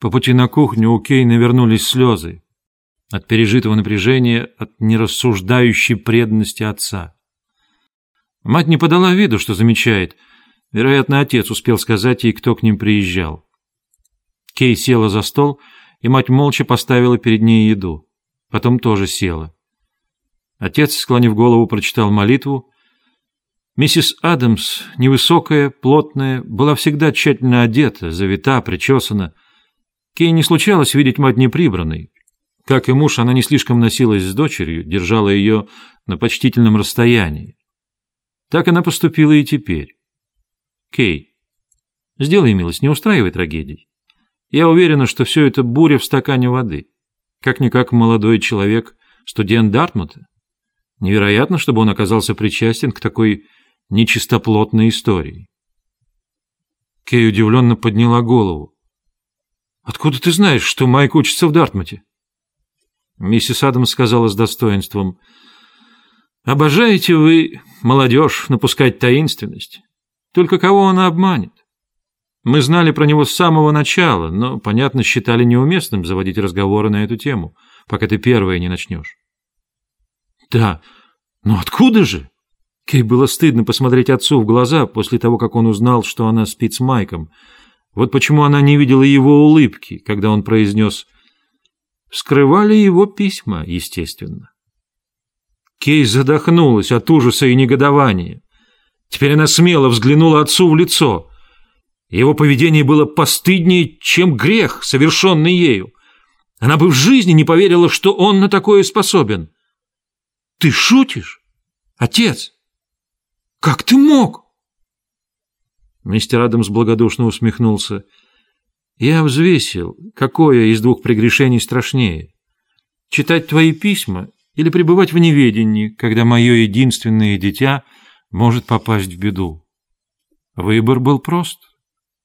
По пути на кухню у Кей навернулись слезы от пережитого напряжения, от нерассуждающей преданности отца. Мать не подала виду, что замечает. Вероятно, отец успел сказать ей, кто к ним приезжал. Кей села за стол, и мать молча поставила перед ней еду. Потом тоже села. Отец, склонив голову, прочитал молитву. Миссис Адамс, невысокая, плотная, была всегда тщательно одета, завита, причесана. Кей не случалось видеть мать неприбранной. Как и муж, она не слишком носилась с дочерью, держала ее на почтительном расстоянии. Так она поступила и теперь. Кей, сделай милость, не устраивай трагедий. Я уверена, что все это буря в стакане воды. Как-никак молодой человек, студент Дартмута. Невероятно, чтобы он оказался причастен к такой нечистоплотной истории. Кей удивленно подняла голову. «Откуда ты знаешь, что Майк учится в Дартмуте?» Миссис Адамс сказала с достоинством. «Обожаете вы, молодежь, напускать таинственность. Только кого она обманет? Мы знали про него с самого начала, но, понятно, считали неуместным заводить разговоры на эту тему, пока ты первая не начнешь. Да, но откуда же? Кей было стыдно посмотреть отцу в глаза после того, как он узнал, что она спит с Майком. Вот почему она не видела его улыбки, когда он произнес «Вскрывали его письма, естественно». Кей задохнулась от ужаса и негодования. Теперь она смело взглянула отцу в лицо. Его поведение было постыднее, чем грех, совершенный ею. Она бы в жизни не поверила, что он на такое способен. «Ты шутишь? Отец? Как ты мог?» Мистер Адамс благодушно усмехнулся. «Я взвесил, какое из двух прегрешений страшнее. Читать твои письма или пребывать в неведении, когда мое единственное дитя может попасть в беду. Выбор был прост,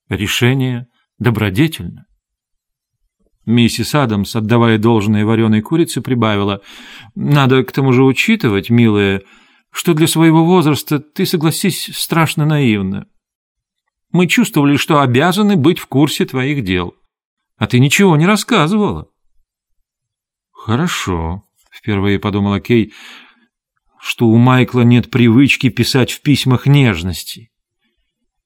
решение добродетельно. Миссис Адамс, отдавая должное вареной курице, прибавила, «Надо к тому же учитывать, милая, что для своего возраста ты, согласись, страшно наивна. Мы чувствовали, что обязаны быть в курсе твоих дел, а ты ничего не рассказывала». «Хорошо», — впервые подумала Кей, что у Майкла нет привычки писать в письмах нежности.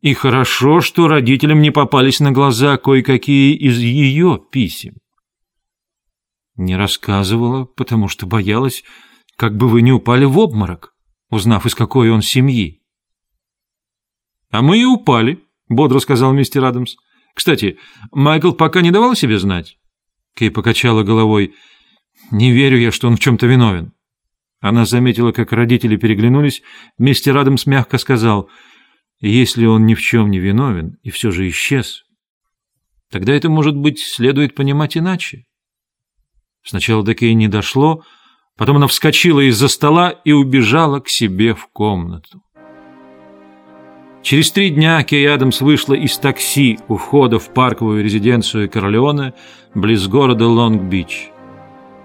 И хорошо, что родителям не попались на глаза кое-какие из ее писем. Не рассказывала, потому что боялась, как бы вы не упали в обморок, узнав, из какой он семьи. — А мы и упали, — бодро сказал мистер Адамс. — Кстати, Майкл пока не давал себе знать? Кей покачала головой. — Не верю я, что он в чем-то виновен. Она заметила, как родители переглянулись. Мистер Адамс мягко сказал, «Если он ни в чем не виновен и все же исчез, тогда это, может быть, следует понимать иначе». Сначала до Кей не дошло, потом она вскочила из-за стола и убежала к себе в комнату. Через три дня Кей Адамс вышла из такси у входа в парковую резиденцию Королеона близ города Лонг-Бич.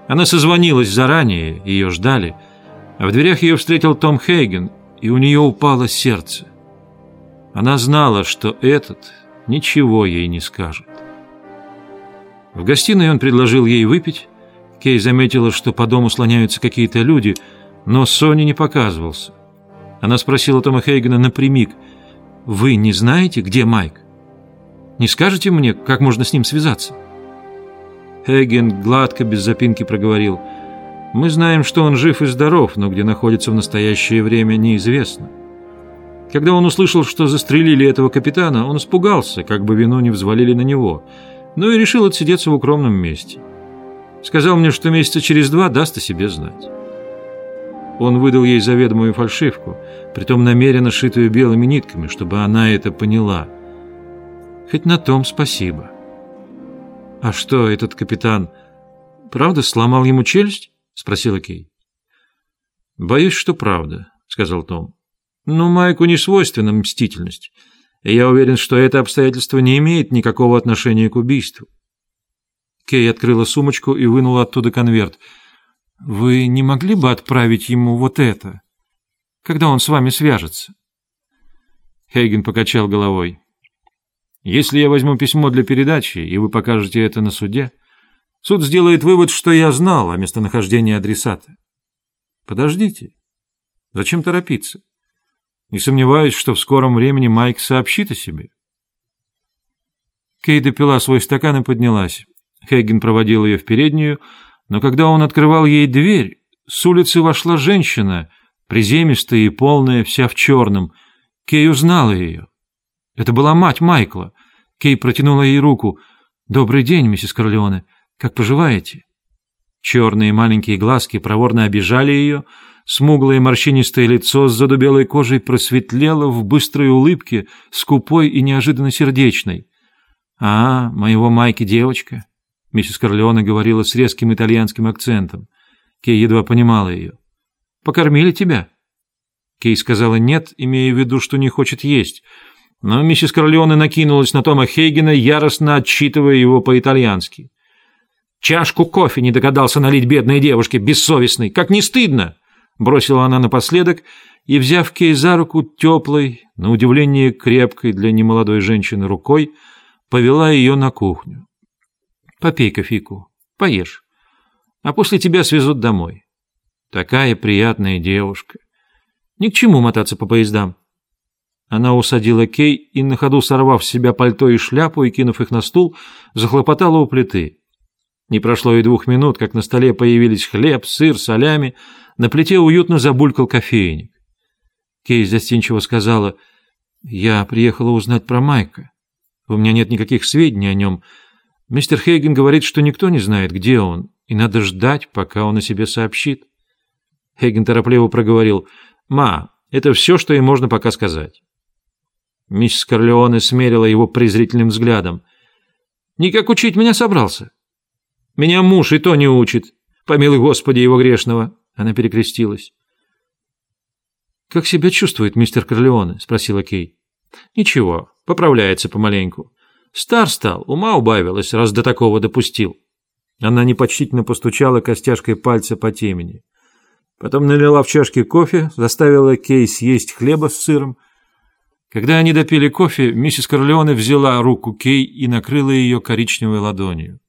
Она созвонилась заранее, ее ждали, а в дверях ее встретил Том Хейген, и у нее упало сердце. Она знала, что этот ничего ей не скажет. В гостиной он предложил ей выпить. Кей заметила, что по дому слоняются какие-то люди, но Сони не показывался. Она спросила Тома Хейгена напрямик, «Вы не знаете, где Майк? Не скажете мне, как можно с ним связаться?» Хейген гладко, без запинки проговорил. «Мы знаем, что он жив и здоров, но где находится в настоящее время, неизвестно». Когда он услышал, что застрелили этого капитана, он испугался, как бы вину не взвалили на него, но и решил отсидеться в укромном месте. Сказал мне, что месяца через два даст о себе знать. Он выдал ей заведомую фальшивку, притом намеренно шитую белыми нитками, чтобы она это поняла. Хоть на том спасибо. «А что, этот капитан правда сломал ему челюсть?» — спросила Кей. «Боюсь, что правда», — сказал Том. «Но Майку не свойственна мстительность, и я уверен, что это обстоятельство не имеет никакого отношения к убийству». Кей открыла сумочку и вынула оттуда конверт. «Вы не могли бы отправить ему вот это, когда он с вами свяжется?» Хейген покачал головой. Если я возьму письмо для передачи, и вы покажете это на суде, суд сделает вывод, что я знал о местонахождении адресата. Подождите. Зачем торопиться? Не сомневаюсь, что в скором времени Майк сообщит о себе. Кей допила свой стакан и поднялась. Хейген проводил ее в переднюю, но когда он открывал ей дверь, с улицы вошла женщина, приземистая и полная, вся в черном. Кей узнала ее. Это была мать Майкла. Кей протянула ей руку. «Добрый день, миссис Корлеоне. Как поживаете?» Черные маленькие глазки проворно обижали ее, смуглое морщинистое лицо с задубелой кожей просветлело в быстрой улыбке, скупой и неожиданно сердечной. «А, моего Майки девочка», — миссис Корлеоне говорила с резким итальянским акцентом. Кей едва понимала ее. «Покормили тебя?» Кей сказала «нет», имея в виду, что не хочет есть, но миссис Корлеоне накинулась на Тома Хейгена, яростно отчитывая его по-итальянски. «Чашку кофе не догадался налить бедной девушке, бессовестной! Как не стыдно!» Бросила она напоследок и, взяв Кей за руку теплой, на удивление крепкой для немолодой женщины рукой, повела ее на кухню. «Попей кофейку, поешь, а после тебя свезут домой. Такая приятная девушка. Ни к чему мотаться по поездам». Она усадила Кей и, на ходу сорвав с себя пальто и шляпу и кинув их на стул, захлопотала у плиты. Не прошло и двух минут, как на столе появились хлеб, сыр, солями, на плите уютно забулькал кофейник. Кей застенчиво сказала, «Я приехала узнать про Майка. У меня нет никаких сведений о нем. Мистер Хейген говорит, что никто не знает, где он, и надо ждать, пока он о себе сообщит. Хейген торопливо проговорил, «Ма, это все, что им можно пока сказать». Миссис Корлеоне смерила его презрительным взглядом. «Никак учить меня собрался. Меня муж и то не учит. Помилуй Господи его грешного». Она перекрестилась. «Как себя чувствует мистер Корлеоне?» – спросила Кей. «Ничего, поправляется помаленьку. Стар стал, ума убавилось, раз до такого допустил». Она непочтительно постучала костяшкой пальца по темени. Потом налила в чашки кофе, заставила Кей съесть хлеба с сыром. Когда они допили кофе, миссис Корлеоне взяла руку Кей и накрыла ее коричневой ладонью.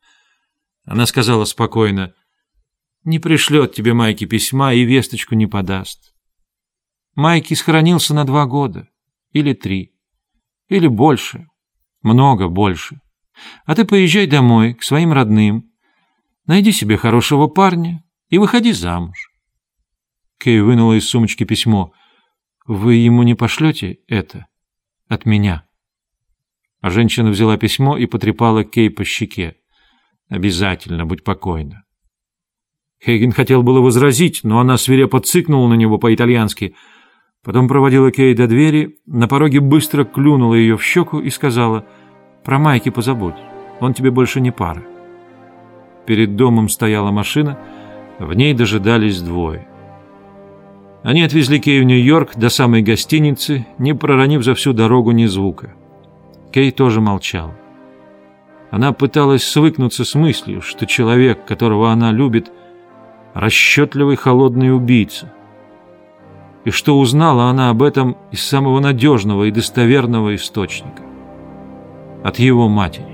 Она сказала спокойно, «Не пришлет тебе Майки письма и весточку не подаст. Майки сохранился на два года, или три. Или больше. Много больше. А ты поезжай домой, к своим родным. Найди себе хорошего парня и выходи замуж. Кей вынула из сумочки письмо. «Вы ему не пошлете это? От меня?» А женщина взяла письмо и потрепала Кей по щеке. «Обязательно, будь покойна». Хейген хотел было возразить, но она свирепо цыкнула на него по-итальянски — Потом проводила Кей до двери, на пороге быстро клюнула ее в щеку и сказала «Про Майки позабудь, он тебе больше не пара». Перед домом стояла машина, в ней дожидались двое. Они отвезли Кей в Нью-Йорк до самой гостиницы, не проронив за всю дорогу ни звука. Кей тоже молчал. Она пыталась свыкнуться с мыслью, что человек, которого она любит, расчетливый холодный убийца — и что узнала она об этом из самого надежного и достоверного источника – от его матери.